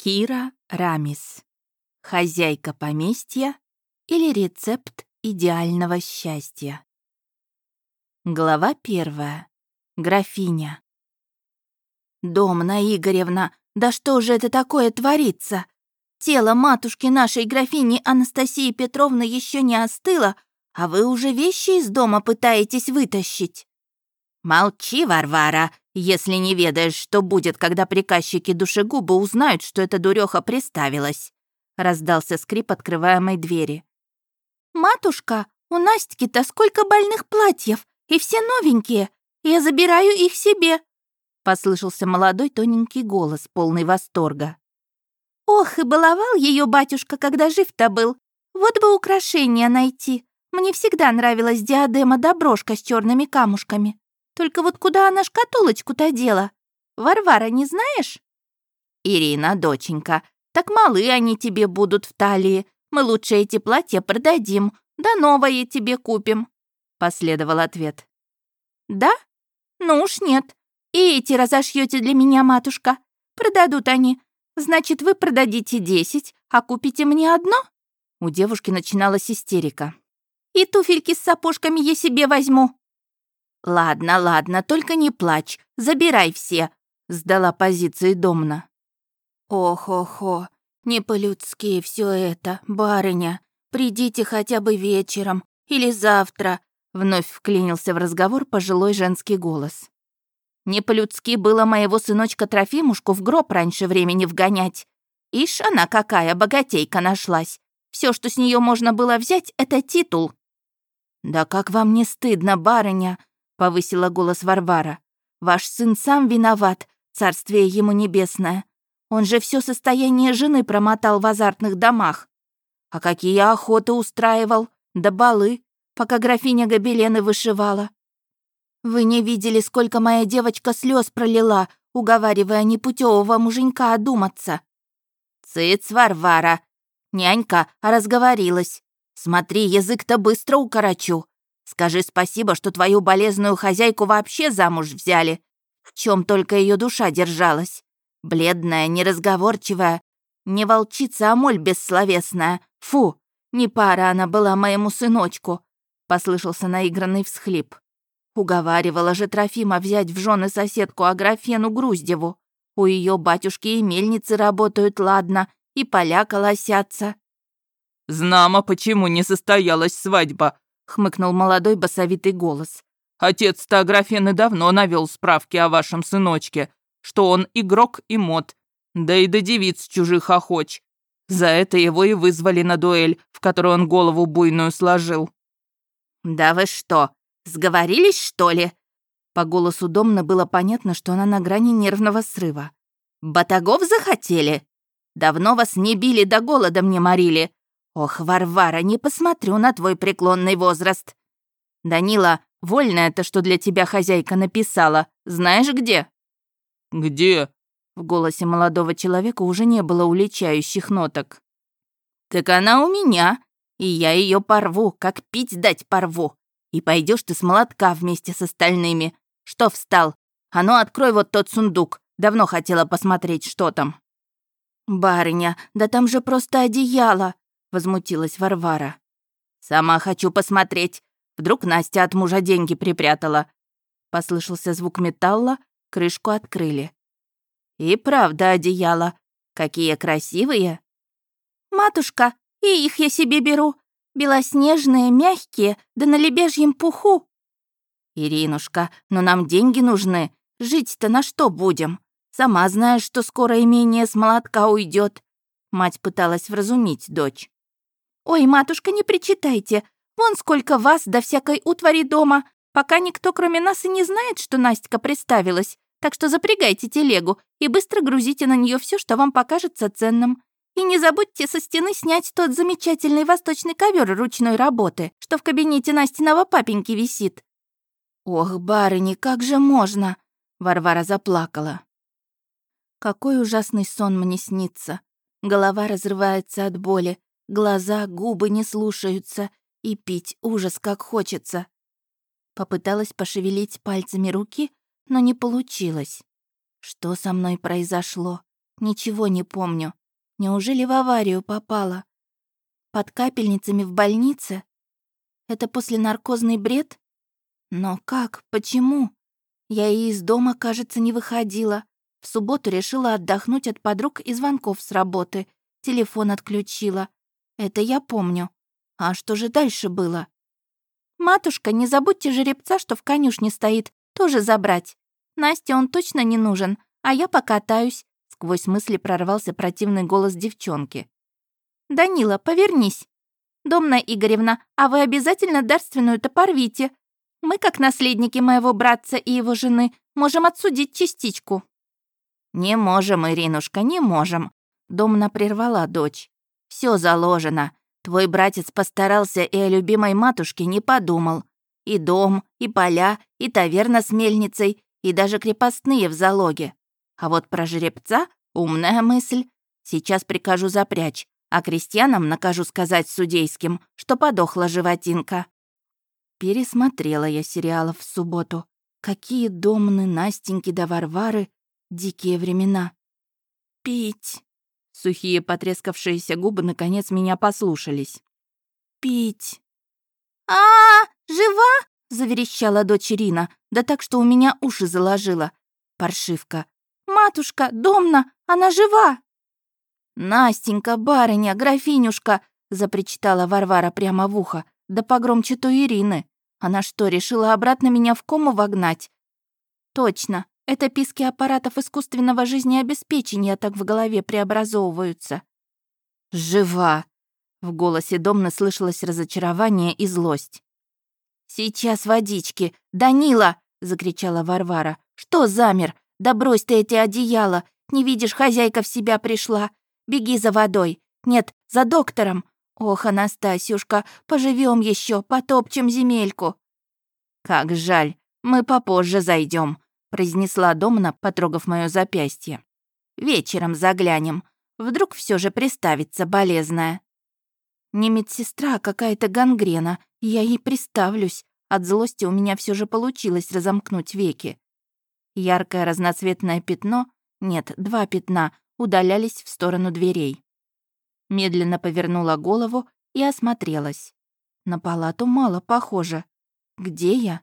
Кира Рамис. Хозяйка поместья или рецепт идеального счастья. Глава первая. Графиня. «Домна Игоревна, да что же это такое творится? Тело матушки нашей графини Анастасии Петровны еще не остыло, а вы уже вещи из дома пытаетесь вытащить». «Молчи, Варвара, если не ведаешь, что будет, когда приказчики душегубы узнают, что эта дуреха приставилась», раздался скрип открываемой двери. «Матушка, у Настики-то сколько больных платьев, и все новенькие. Я забираю их себе», послышался молодой тоненький голос, полный восторга. «Ох, и баловал ее батюшка, когда жив-то был. Вот бы украшения найти. Мне всегда нравилась диадема да брошка с черными камушками. Только вот куда она шкатулочку-то дела? Варвара, не знаешь?» «Ирина, доченька, так малы они тебе будут в талии. Мы лучше эти платья продадим, да новое тебе купим», — последовал ответ. «Да? Ну уж нет. И эти разошьете для меня, матушка. Продадут они. Значит, вы продадите десять, а купите мне одно?» У девушки начиналась истерика. «И туфельки с сапожками я себе возьму». «Ладно, ладно, только не плачь, забирай все», — сдала позиции Домна. «Ох-охо, не по-людски все это, барыня. Придите хотя бы вечером или завтра», — вновь вклинился в разговор пожилой женский голос. «Не по-людски было моего сыночка Трофимушку в гроб раньше времени вгонять. Ишь, она какая богатейка нашлась. Все, что с нее можно было взять, это титул». «Да как вам не стыдно, барыня?» Повысила голос Варвара. «Ваш сын сам виноват, царствие ему небесное. Он же все состояние жены промотал в азартных домах. А какие охоты устраивал, да балы, пока графиня гобелены вышивала. Вы не видели, сколько моя девочка слез пролила, уговаривая непутевого муженька одуматься. Цыц, Варвара. Нянька разговорилась. Смотри, язык-то быстро укорочу. Скажи спасибо, что твою болезную хозяйку вообще замуж взяли. В чем только ее душа держалась. Бледная, неразговорчивая. Не волчица, а моль бессловесная. Фу, не пара она была моему сыночку. Послышался наигранный всхлип. Уговаривала же Трофима взять в жены соседку Аграфену Груздеву. У ее батюшки и мельницы работают, ладно, и поля колосятся. «Знамо, почему не состоялась свадьба», хмыкнул молодой басовитый голос. «Отец-то Аграфены давно навел справки о вашем сыночке, что он игрок и мод, да и до девиц чужих охоч. За это его и вызвали на дуэль, в которой он голову буйную сложил». «Да вы что, сговорились, что ли?» По голосу Домна было понятно, что она на грани нервного срыва. «Батагов захотели? Давно вас не били, да голодом не морили. «Ох, Варвара, не посмотрю на твой преклонный возраст!» «Данила, вольно это, что для тебя хозяйка написала. Знаешь где?» «Где?» В голосе молодого человека уже не было уличающих ноток. «Так она у меня, и я ее порву, как пить дать порву. И пойдешь ты с молотка вместе с остальными. Что встал? А ну, открой вот тот сундук. Давно хотела посмотреть, что там». «Барыня, да там же просто одеяло!» — возмутилась Варвара. «Сама хочу посмотреть. Вдруг Настя от мужа деньги припрятала». Послышался звук металла, крышку открыли. «И правда одеяло. Какие красивые!» «Матушка, и их я себе беру. Белоснежные, мягкие, да на лебяжьем пуху». «Иринушка, но нам деньги нужны. Жить-то на что будем? Сама знаешь, что скоро имение с молотка уйдет. Мать пыталась вразумить дочь. «Ой, матушка, не причитайте. Вон сколько вас до всякой утвари дома. Пока никто, кроме нас, и не знает, что Настя приставилась. Так что запрягайте телегу и быстро грузите на нее все, что вам покажется ценным. И не забудьте со стены снять тот замечательный восточный ковер ручной работы, что в кабинете Настиного папеньки висит». «Ох, барыни, как же можно?» Варвара заплакала. «Какой ужасный сон мне снится. Голова разрывается от боли, Глаза, губы не слушаются, и пить ужас как хочется. Попыталась пошевелить пальцами руки, но не получилось. Что со мной произошло? Ничего не помню. Неужели в аварию попала? Под капельницами в больнице? Это после наркозный бред? Но как? Почему? Я и из дома, кажется, не выходила. В субботу решила отдохнуть от подруг и звонков с работы. Телефон отключила. Это я помню. А что же дальше было? «Матушка, не забудьте жеребца, что в конюшне стоит, тоже забрать. Насте он точно не нужен, а я покатаюсь», — сквозь мысли прорвался противный голос девчонки. «Данила, повернись. Домна Игоревна, а вы обязательно дарственную-то порвите. Мы, как наследники моего братца и его жены, можем отсудить частичку». «Не можем, Иринушка, не можем», — Домна прервала дочь. Все заложено. Твой братец постарался и о любимой матушке не подумал. И дом, и поля, и таверна с мельницей, и даже крепостные в залоге. А вот про жеребца — умная мысль. Сейчас прикажу запрячь, а крестьянам накажу сказать судейским, что подохла животинка. Пересмотрела я сериалов в субботу. Какие домны, Настеньки да Варвары. Дикие времена. Пить. Сухие потрескавшиеся губы наконец меня послушались. «Пить!» а, -а, -а Жива?» — заверещала дочь Ирина, да так, что у меня уши заложила. Паршивка. «Матушка, домна, она жива!» «Настенька, барыня, графинюшка!» — запричитала Варвара прямо в ухо. Да погромче той Ирины. Она что, решила обратно меня в кому вогнать? Точно, это писки аппаратов искусственного жизнеобеспечения так в голове преобразовываются. «Жива!» — в голосе Домны слышалось разочарование и злость. «Сейчас водички! Данила!» — закричала Варвара. «Что замер? Да брось ты эти одеяла! Не видишь, хозяйка в себя пришла! Беги за водой! Нет, за доктором! Ох, Анастасюшка, поживем еще, потопчем земельку!» «Как жаль, мы попозже зайдем, произнесла Домна, потрогав мое запястье. «Вечером заглянем. Вдруг все же приставится болезная». «Не медсестра, а какая-то гангрена. Я ей приставлюсь. От злости у меня все же получилось разомкнуть веки. Яркое разноцветное пятно, нет, два пятна, удалялись в сторону дверей. Медленно повернула голову и осмотрелась. На палату мало похоже. Где я?